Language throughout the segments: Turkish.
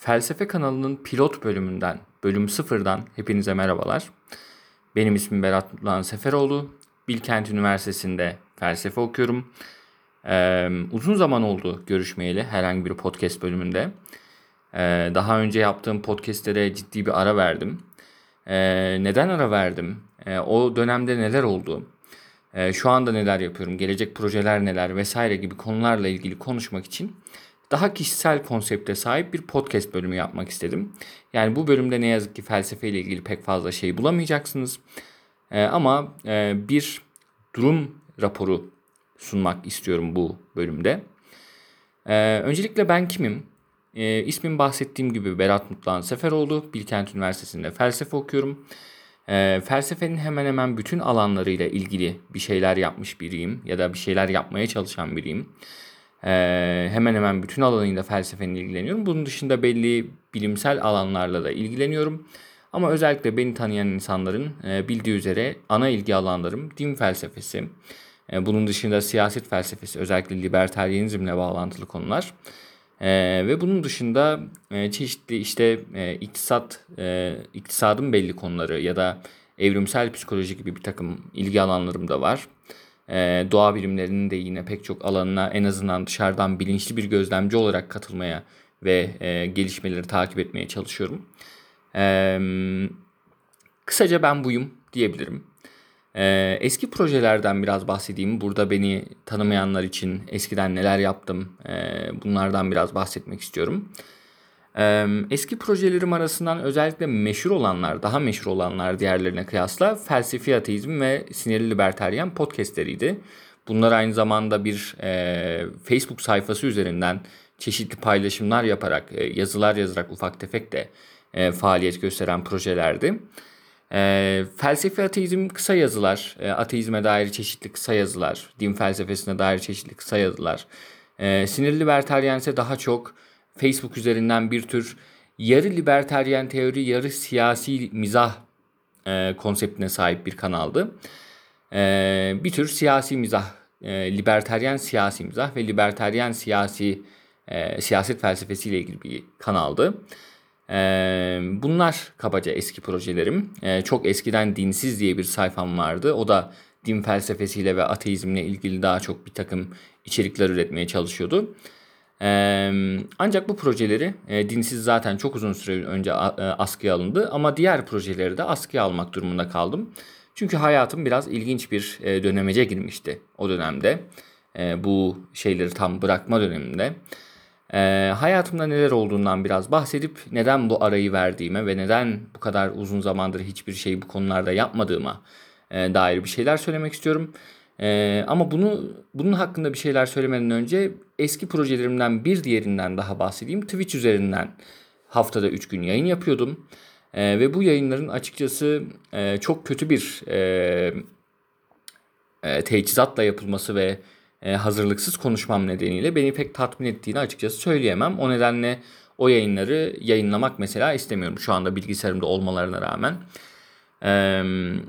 Felsefe kanalının pilot bölümünden, bölüm sıfırdan hepinize merhabalar. Benim ismim Berat Mutluhan Seferoğlu. Bilkent Üniversitesi'nde felsefe okuyorum. Ee, uzun zaman oldu görüşmeyeli herhangi bir podcast bölümünde. Ee, daha önce yaptığım podcastlere ciddi bir ara verdim. Ee, neden ara verdim? Ee, o dönemde neler oldu? Ee, şu anda neler yapıyorum? Gelecek projeler neler vesaire gibi konularla ilgili konuşmak için daha kişisel konsepte sahip bir podcast bölümü yapmak istedim. Yani bu bölümde ne yazık ki felsefe ile ilgili pek fazla şey bulamayacaksınız. Ee, ama e, bir durum raporu sunmak istiyorum bu bölümde. Ee, öncelikle ben kimim? Ee, ismim bahsettiğim gibi Berat Mutluhan Seferoğlu. Bilkent Üniversitesi'nde felsefe okuyorum. Ee, felsefenin hemen hemen bütün alanlarıyla ilgili bir şeyler yapmış biriyim ya da bir şeyler yapmaya çalışan biriyim. Ee, hemen hemen bütün alanıyla felsefenin ilgileniyorum. Bunun dışında belli bilimsel alanlarla da ilgileniyorum. Ama özellikle beni tanıyan insanların e, bildiği üzere ana ilgi alanlarım din felsefesi. E, bunun dışında siyaset felsefesi, özellikle libertaryenizmle bağlantılı konular. E, ve bunun dışında e, çeşitli işte e, iktisat, e, iktisadın belli konuları ya da evrimsel psikoloji gibi bir takım ilgi alanlarım da var. E, doğa bilimlerinin de yine pek çok alanına en azından dışarıdan bilinçli bir gözlemci olarak katılmaya ve e, gelişmeleri takip etmeye çalışıyorum. E, kısaca ben buyum diyebilirim. E, eski projelerden biraz bahsedeyim. Burada beni tanımayanlar için eskiden neler yaptım e, bunlardan biraz bahsetmek istiyorum. Eski projelerim arasından özellikle meşhur olanlar, daha meşhur olanlar diğerlerine kıyasla felsefi ateizm ve sinirli liberteryen podcastleriydi. Bunlar aynı zamanda bir e, Facebook sayfası üzerinden çeşitli paylaşımlar yaparak, e, yazılar yazarak ufak tefek de e, faaliyet gösteren projelerdi. E, felsefi ateizm kısa yazılar, e, ateizme dair çeşitli kısa yazılar, din felsefesine dair çeşitli kısa yazılar. E, sinirli liberteryen ise daha çok Facebook üzerinden bir tür yarı liberteryen teori, yarı siyasi mizah e, konseptine sahip bir kanaldı. E, bir tür siyasi mizah, e, liberteryen siyasi mizah ve liberteryen siyasi e, siyaset felsefesiyle ilgili bir kanaldı. E, bunlar kabaca eski projelerim. E, çok eskiden dinsiz diye bir sayfam vardı. O da din felsefesiyle ve ateizmle ilgili daha çok bir takım içerikler üretmeye çalışıyordu. Ee, ancak bu projeleri e, dinsiz zaten çok uzun süre önce a, e, askıya alındı ama diğer projeleri de askıya almak durumunda kaldım. Çünkü hayatım biraz ilginç bir e, dönemece girmişti o dönemde. E, bu şeyleri tam bırakma döneminde. E, hayatımda neler olduğundan biraz bahsedip neden bu arayı verdiğime ve neden bu kadar uzun zamandır hiçbir şey bu konularda yapmadığıma e, dair bir şeyler söylemek istiyorum. Ee, ama bunu bunun hakkında bir şeyler söylemeden önce eski projelerimden bir diğerinden daha bahsedeyim. Twitch üzerinden haftada 3 gün yayın yapıyordum. Ee, ve bu yayınların açıkçası e, çok kötü bir e, e, teçhizatla yapılması ve e, hazırlıksız konuşmam nedeniyle beni pek tatmin ettiğini açıkçası söyleyemem. O nedenle o yayınları yayınlamak mesela istemiyorum şu anda bilgisayarımda olmalarına rağmen. Ee,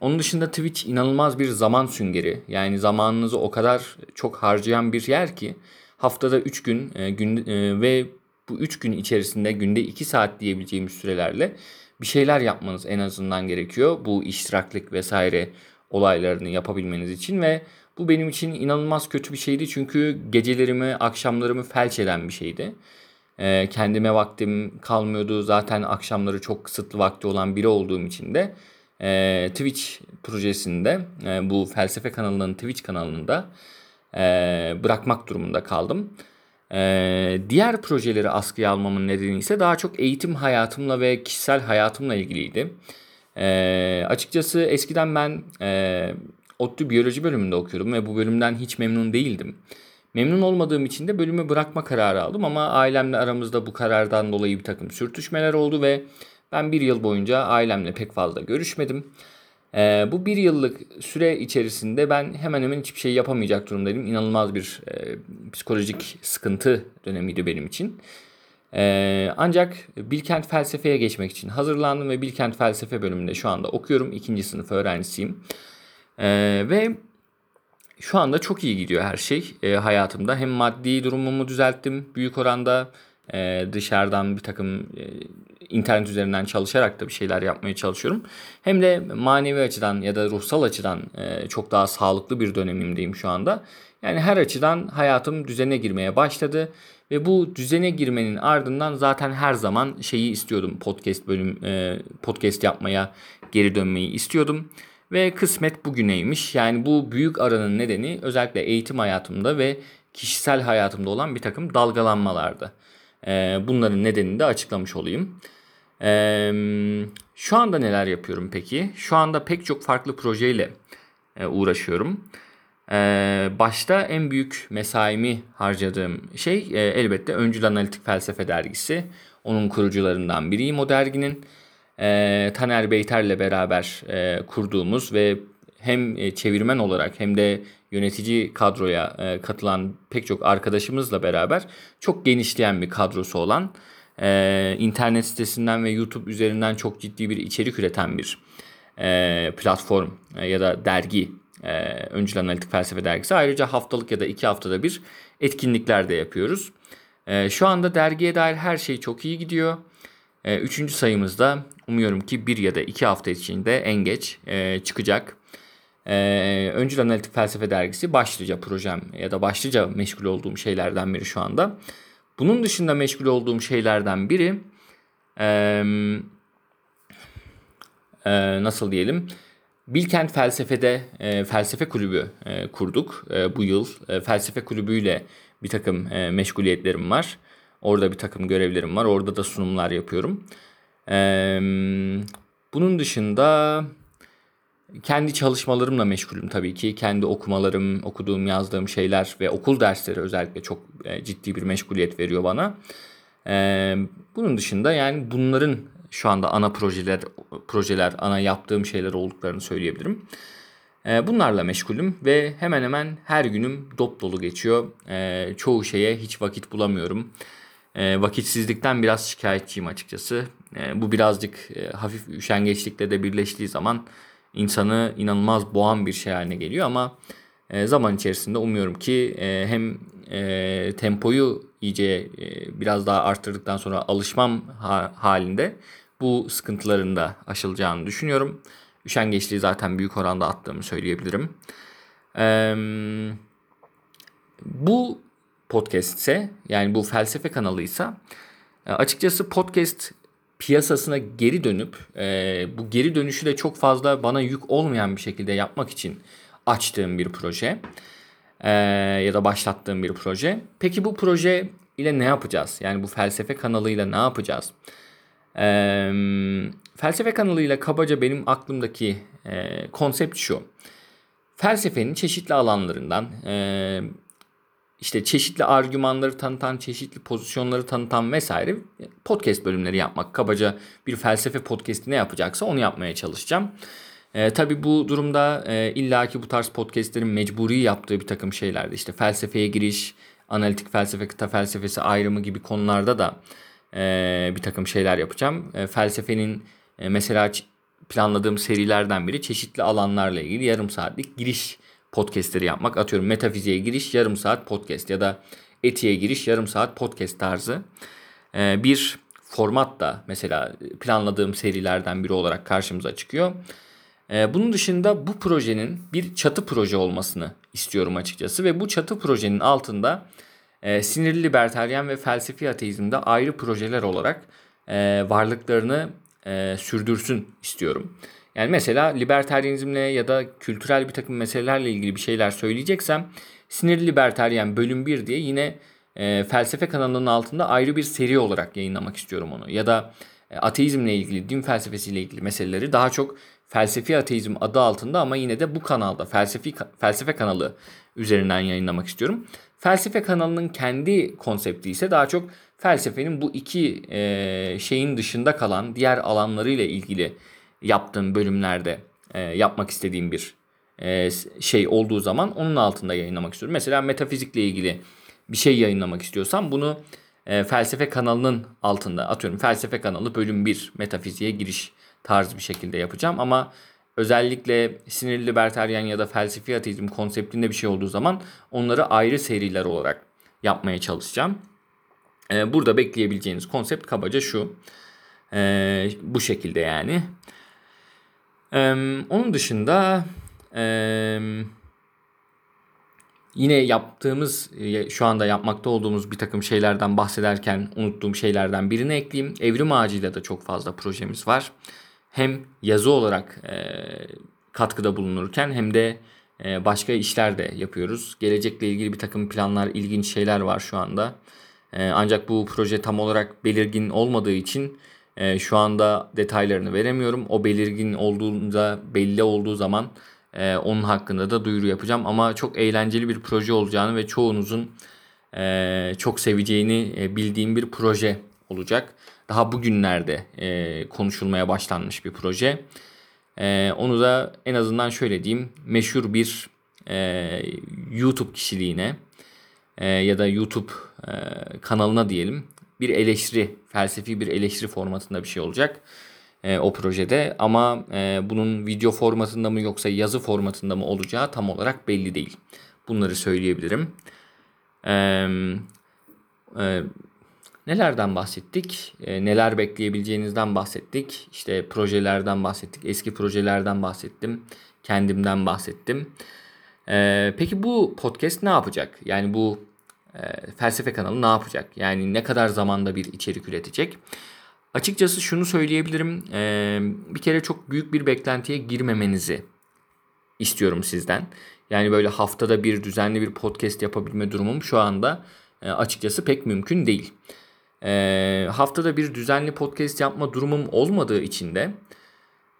onun dışında Twitch inanılmaz bir zaman süngeri. Yani zamanınızı o kadar çok harcayan bir yer ki haftada 3 gün, e, gün e, ve bu 3 gün içerisinde günde 2 saat diyebileceğimiz sürelerle bir şeyler yapmanız en azından gerekiyor. Bu iştiraklık vesaire olaylarını yapabilmeniz için ve bu benim için inanılmaz kötü bir şeydi. Çünkü gecelerimi, akşamlarımı felç eden bir şeydi. E, kendime vaktim kalmıyordu. Zaten akşamları çok kısıtlı vakti olan biri olduğum için de e, Twitch projesinde e, bu felsefe kanalının Twitch kanalında e, bırakmak durumunda kaldım. E, diğer projeleri askıya almamın nedeni ise daha çok eğitim hayatımla ve kişisel hayatımla ilgiliydi. E, açıkçası eskiden ben e, ODTÜ biyoloji bölümünde okuyordum ve bu bölümden hiç memnun değildim. Memnun olmadığım için de bölümü bırakma kararı aldım ama ailemle aramızda bu karardan dolayı bir takım sürtüşmeler oldu ve ben bir yıl boyunca ailemle pek fazla görüşmedim. Ee, bu bir yıllık süre içerisinde ben hemen hemen hiçbir şey yapamayacak durumdaydım. İnanılmaz bir e, psikolojik sıkıntı dönemiydi benim için. Ee, ancak Bilkent Felsefe'ye geçmek için hazırlandım ve Bilkent Felsefe bölümünde şu anda okuyorum. ikinci sınıf öğrencisiyim. Ee, ve şu anda çok iyi gidiyor her şey e, hayatımda. Hem maddi durumumu düzelttim büyük oranda e, dışarıdan bir takım e, internet üzerinden çalışarak da bir şeyler yapmaya çalışıyorum. Hem de manevi açıdan ya da ruhsal açıdan e, çok daha sağlıklı bir dönemimdeyim şu anda. Yani her açıdan hayatım düzene girmeye başladı ve bu düzene girmenin ardından zaten her zaman şeyi istiyordum podcast bölüm e, podcast yapmaya geri dönmeyi istiyordum. Ve kısmet bugüneymiş. Yani bu büyük aranın nedeni özellikle eğitim hayatımda ve kişisel hayatımda olan bir takım dalgalanmalardı. Ee, bunların nedenini de açıklamış olayım. Ee, şu anda neler yapıyorum peki? Şu anda pek çok farklı projeyle e, uğraşıyorum. Ee, başta en büyük mesaimi harcadığım şey e, elbette Öncül Analitik Felsefe Dergisi. Onun kurucularından biriyim o derginin. E, Taner Beyter'le beraber e, kurduğumuz ve hem e, çevirmen olarak hem de yönetici kadroya e, katılan pek çok arkadaşımızla beraber çok genişleyen bir kadrosu olan e, internet sitesinden ve YouTube üzerinden çok ciddi bir içerik üreten bir e, platform e, ya da dergi e, Öncül Analitik Felsefe Dergisi. Ayrıca haftalık ya da iki haftada bir etkinlikler de yapıyoruz. E, şu anda dergiye dair her şey çok iyi gidiyor. E, üçüncü sayımızda umuyorum ki bir ya da iki hafta içinde en geç e, çıkacak. E, Öncül Analitik Felsefe Dergisi başlıca projem ya da başlıca meşgul olduğum şeylerden biri şu anda. Bunun dışında meşgul olduğum şeylerden biri e, e, nasıl diyelim Bilkent Felsefe'de e, felsefe kulübü e, kurduk e, bu yıl. E, felsefe kulübüyle bir takım e, meşguliyetlerim var. Orada bir takım görevlerim var. Orada da sunumlar yapıyorum. E, bunun dışında kendi çalışmalarımla meşgulüm tabii ki. Kendi okumalarım, okuduğum, yazdığım şeyler ve okul dersleri özellikle çok e, ciddi bir meşguliyet veriyor bana. E, bunun dışında yani bunların şu anda ana projeler, projeler, ana yaptığım şeyler olduklarını söyleyebilirim. E, bunlarla meşgulüm ve hemen hemen her günüm dop dolu geçiyor. Çoğu şeye hiç vakit bulamıyorum. Vakitsizlikten biraz şikayetçiyim açıkçası. Bu birazcık hafif üşengeçlikle de birleştiği zaman insanı inanılmaz boğan bir şey haline geliyor ama e, zaman içerisinde umuyorum ki e, hem e, tempoyu iyice e, biraz daha arttırdıktan sonra alışmam ha, halinde bu sıkıntıların da aşılacağını düşünüyorum. Üşengeçliği zaten büyük oranda attığımı söyleyebilirim. E, bu podcast ise yani bu felsefe kanalıysa e, açıkçası podcast piyasasına geri dönüp e, bu geri dönüşü de çok fazla bana yük olmayan bir şekilde yapmak için açtığım bir proje e, ya da başlattığım bir proje. Peki bu proje ile ne yapacağız? Yani bu felsefe kanalıyla ne yapacağız? E, felsefe kanalıyla kabaca benim aklımdaki e, konsept şu. Felsefenin çeşitli alanlarından e, işte çeşitli argümanları tanıtan, çeşitli pozisyonları tanıtan vesaire podcast bölümleri yapmak. Kabaca bir felsefe podcast'i ne yapacaksa onu yapmaya çalışacağım. E, tabii bu durumda e, illaki bu tarz podcastlerin mecburi yaptığı bir takım şeylerdi. İşte felsefeye giriş, analitik felsefe, kıta felsefesi ayrımı gibi konularda da e, bir takım şeyler yapacağım. E, felsefenin e, mesela planladığım serilerden biri çeşitli alanlarla ilgili yarım saatlik giriş podcastleri yapmak. Atıyorum metafiziğe giriş yarım saat podcast ya da etiğe giriş yarım saat podcast tarzı. Ee, bir format da mesela planladığım serilerden biri olarak karşımıza çıkıyor. Ee, bunun dışında bu projenin bir çatı proje olmasını istiyorum açıkçası ve bu çatı projenin altında e, sinirli liberteryen ve felsefi ateizmde ayrı projeler olarak e, varlıklarını e, sürdürsün istiyorum. Yani mesela libertarianizmle ya da kültürel bir takım meselelerle ilgili bir şeyler söyleyeceksem Sinirli Libertarian bölüm 1 diye yine e, felsefe kanalının altında ayrı bir seri olarak yayınlamak istiyorum onu. Ya da e, ateizmle ilgili, din felsefesiyle ilgili meseleleri daha çok felsefi ateizm adı altında ama yine de bu kanalda felsefi felsefe kanalı üzerinden yayınlamak istiyorum. Felsefe kanalının kendi konsepti ise daha çok felsefenin bu iki e, şeyin dışında kalan diğer alanlarıyla ilgili yaptığım bölümlerde e, yapmak istediğim bir e, şey olduğu zaman onun altında yayınlamak istiyorum. Mesela metafizikle ilgili bir şey yayınlamak istiyorsam bunu e, felsefe kanalının altında atıyorum felsefe kanalı bölüm 1 metafiziğe giriş tarz bir şekilde yapacağım ama özellikle sinirli libertaryen ya da felsefi ateizm konseptinde bir şey olduğu zaman onları ayrı seriler olarak yapmaya çalışacağım. E, burada bekleyebileceğiniz konsept kabaca şu. E, bu şekilde yani. E, onun dışında e, yine yaptığımız, şu anda yapmakta olduğumuz bir takım şeylerden bahsederken unuttuğum şeylerden birini ekleyeyim. Evrim ağacıyla da çok fazla projemiz var. Hem yazı olarak e, katkıda bulunurken hem de e, başka işler de yapıyoruz. Gelecekle ilgili bir takım planlar, ilginç şeyler var şu anda. E, ancak bu proje tam olarak belirgin olmadığı için e, şu anda detaylarını veremiyorum. O belirgin olduğunda, belli olduğu zaman ee, onun hakkında da duyuru yapacağım. Ama çok eğlenceli bir proje olacağını ve çoğunuzun e, çok seveceğini e, bildiğim bir proje olacak. Daha bugünlerde e, konuşulmaya başlanmış bir proje. E, onu da en azından şöyle diyeyim. Meşhur bir e, YouTube kişiliğine e, ya da YouTube e, kanalına diyelim bir eleştiri, felsefi bir eleştiri formatında bir şey olacak e, o projede ama e, bunun video formatında mı yoksa yazı formatında mı olacağı tam olarak belli değil. Bunları söyleyebilirim. E, e, nelerden bahsettik? E, neler bekleyebileceğinizden bahsettik. İşte projelerden bahsettik. Eski projelerden bahsettim. Kendimden bahsettim. E, peki bu podcast ne yapacak? Yani bu e, felsefe kanalı ne yapacak? Yani ne kadar zamanda bir içerik üretecek? Açıkçası şunu söyleyebilirim. Ee, bir kere çok büyük bir beklentiye girmemenizi istiyorum sizden. Yani böyle haftada bir düzenli bir podcast yapabilme durumum şu anda e, açıkçası pek mümkün değil. E, haftada bir düzenli podcast yapma durumum olmadığı için de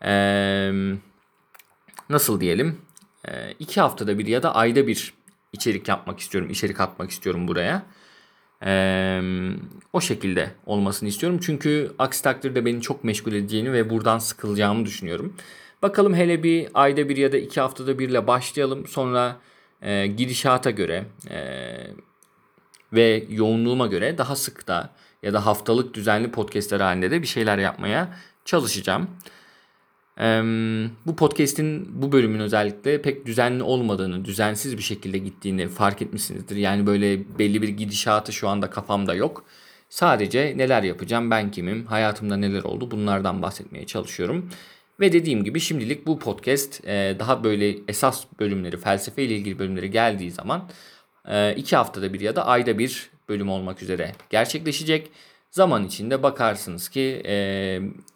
e, nasıl diyelim e, iki haftada bir ya da ayda bir içerik yapmak istiyorum, içerik atmak istiyorum buraya. Ee, o şekilde olmasını istiyorum. Çünkü aksi takdirde beni çok meşgul edeceğini ve buradan sıkılacağımı düşünüyorum. Bakalım hele bir ayda bir ya da iki haftada birle başlayalım. Sonra e, gidişata göre e, ve yoğunluğuma göre daha sık da ya da haftalık düzenli podcastler halinde de bir şeyler yapmaya çalışacağım. Bu podcast'in bu bölümün özellikle pek düzenli olmadığını, düzensiz bir şekilde gittiğini fark etmişsinizdir. Yani böyle belli bir gidişatı şu anda kafamda yok. Sadece neler yapacağım, ben kimim, hayatımda neler oldu bunlardan bahsetmeye çalışıyorum. Ve dediğim gibi şimdilik bu podcast daha böyle esas bölümleri, felsefe ile ilgili bölümleri geldiği zaman iki haftada bir ya da ayda bir bölüm olmak üzere gerçekleşecek. Zaman içinde bakarsınız ki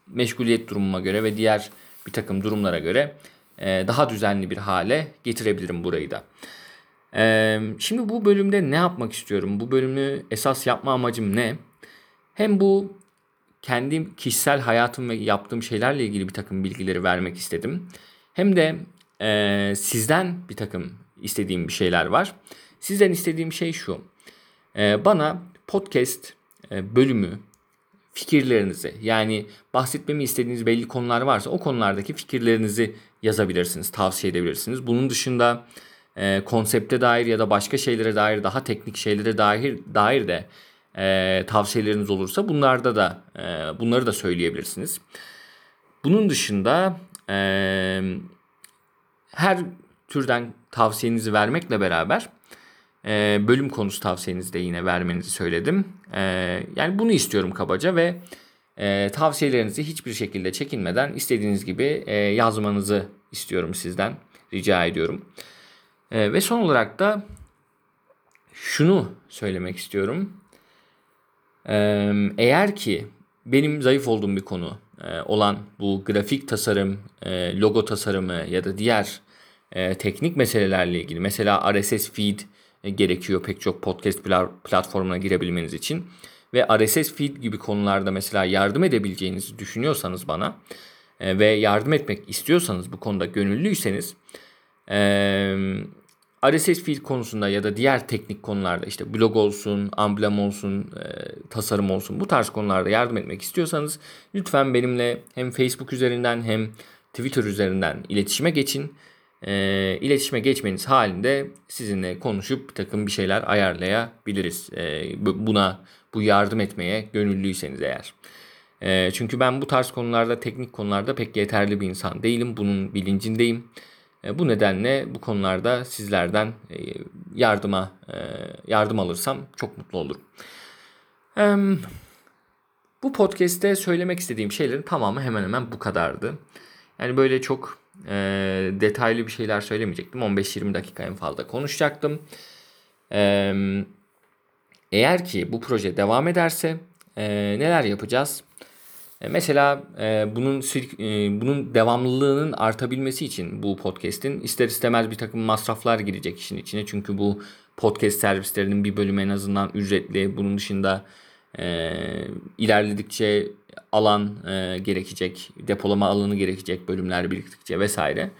meşguliyet durumuma göre ve diğer bir takım durumlara göre e, daha düzenli bir hale getirebilirim burayı da. E, şimdi bu bölümde ne yapmak istiyorum? Bu bölümü esas yapma amacım ne? Hem bu kendi kişisel hayatım ve yaptığım şeylerle ilgili bir takım bilgileri vermek istedim. Hem de e, sizden bir takım istediğim bir şeyler var. Sizden istediğim şey şu. E, bana podcast e, bölümü fikirlerinizi yani bahsetmemi istediğiniz belli konular varsa o konulardaki fikirlerinizi yazabilirsiniz, tavsiye edebilirsiniz. Bunun dışında e, konsepte dair ya da başka şeylere dair daha teknik şeylere dair dair de e, tavsiyeleriniz olursa bunlarda da e, bunları da söyleyebilirsiniz. Bunun dışında e, her türden tavsiyenizi vermekle beraber e, bölüm konusu tavsiyenizi de yine vermenizi söyledim. E, yani bunu istiyorum kabaca ve e, tavsiyelerinizi hiçbir şekilde çekinmeden istediğiniz gibi e, yazmanızı istiyorum sizden. Rica ediyorum. E, ve son olarak da şunu söylemek istiyorum. Eğer ki benim zayıf olduğum bir konu e, olan bu grafik tasarım, logo tasarımı ya da diğer teknik meselelerle ilgili mesela RSS feed gerekiyor pek çok podcast platformuna girebilmeniz için. Ve RSS feed gibi konularda mesela yardım edebileceğinizi düşünüyorsanız bana e, ve yardım etmek istiyorsanız bu konuda gönüllüyseniz e, RSS feed konusunda ya da diğer teknik konularda işte blog olsun, amblem olsun, tasarım olsun bu tarz konularda yardım etmek istiyorsanız lütfen benimle hem Facebook üzerinden hem Twitter üzerinden iletişime geçin e, iletişime geçmeniz halinde sizinle konuşup bir takım bir şeyler ayarlayabiliriz. E, buna bu yardım etmeye gönüllüyseniz eğer. E, çünkü ben bu tarz konularda teknik konularda pek yeterli bir insan değilim. Bunun bilincindeyim. E, bu nedenle bu konularda sizlerden e, yardıma e, yardım alırsam çok mutlu olurum. Em, bu podcast'te söylemek istediğim şeylerin tamamı hemen hemen bu kadardı. Yani böyle çok e, detaylı bir şeyler söylemeyecektim. 15-20 dakika en fazla konuşacaktım. E, eğer ki bu proje devam ederse e, neler yapacağız? E, mesela e, bunun e, bunun devamlılığının artabilmesi için bu podcast'in ister istemez bir takım masraflar girecek işin içine. Çünkü bu podcast servislerinin bir bölümü en azından ücretli. Bunun dışında e, ilerledikçe alan e, gerekecek, depolama alanı gerekecek bölümler biriktikçe vesaire.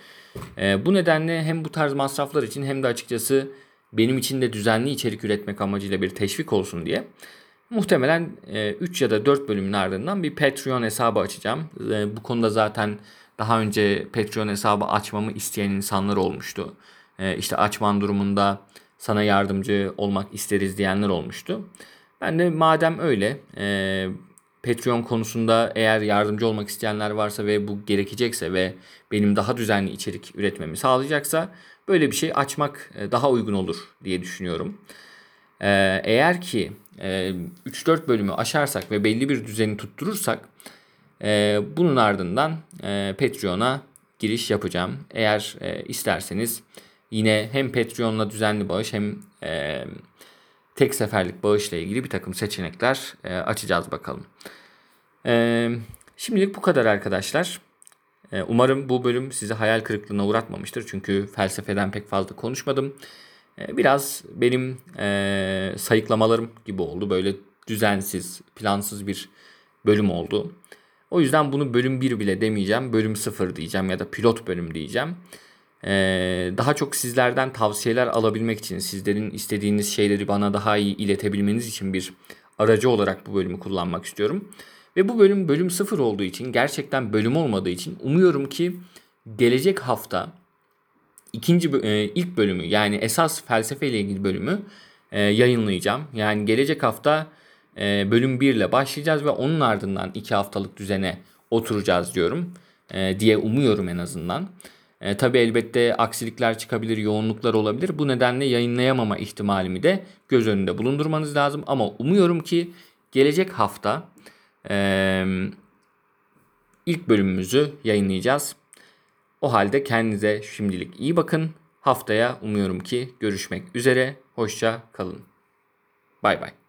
E, bu nedenle hem bu tarz masraflar için hem de açıkçası benim için de düzenli içerik üretmek amacıyla bir teşvik olsun diye muhtemelen e, 3 ya da 4 bölümün ardından bir Patreon hesabı açacağım. E, bu konuda zaten daha önce Patreon hesabı açmamı isteyen insanlar olmuştu. E, işte açman durumunda sana yardımcı olmak isteriz diyenler olmuştu. Ben de madem öyle e, Patreon konusunda eğer yardımcı olmak isteyenler varsa ve bu gerekecekse ve benim daha düzenli içerik üretmemi sağlayacaksa böyle bir şey açmak e, daha uygun olur diye düşünüyorum. E, eğer ki 3-4 e, bölümü aşarsak ve belli bir düzeni tutturursak bunun ardından Patreon'a giriş yapacağım. Eğer isterseniz yine hem Patreon'la düzenli bağış hem tek seferlik bağışla ilgili bir takım seçenekler açacağız bakalım. Şimdilik bu kadar arkadaşlar. Umarım bu bölüm sizi hayal kırıklığına uğratmamıştır. Çünkü felsefeden pek fazla konuşmadım. Biraz benim sayıklamalarım gibi oldu. Böyle düzensiz, plansız bir bölüm oldu. O yüzden bunu bölüm 1 bile demeyeceğim. Bölüm 0 diyeceğim ya da pilot bölüm diyeceğim. Daha çok sizlerden tavsiyeler alabilmek için, sizlerin istediğiniz şeyleri bana daha iyi iletebilmeniz için bir aracı olarak bu bölümü kullanmak istiyorum. Ve bu bölüm bölüm sıfır olduğu için gerçekten bölüm olmadığı için umuyorum ki gelecek hafta ikinci e, ilk bölümü yani esas felsefe ile ilgili bölümü e, yayınlayacağım. Yani gelecek hafta e, bölüm 1 ile başlayacağız ve onun ardından 2 haftalık düzene oturacağız diyorum. Diye umuyorum en azından. E, tabii elbette aksilikler çıkabilir, yoğunluklar olabilir. Bu nedenle yayınlayamama ihtimalimi de göz önünde bulundurmanız lazım. Ama umuyorum ki gelecek hafta e, ilk bölümümüzü yayınlayacağız. O halde kendinize şimdilik iyi bakın. Haftaya umuyorum ki görüşmek üzere. Hoşça kalın. Bay bay.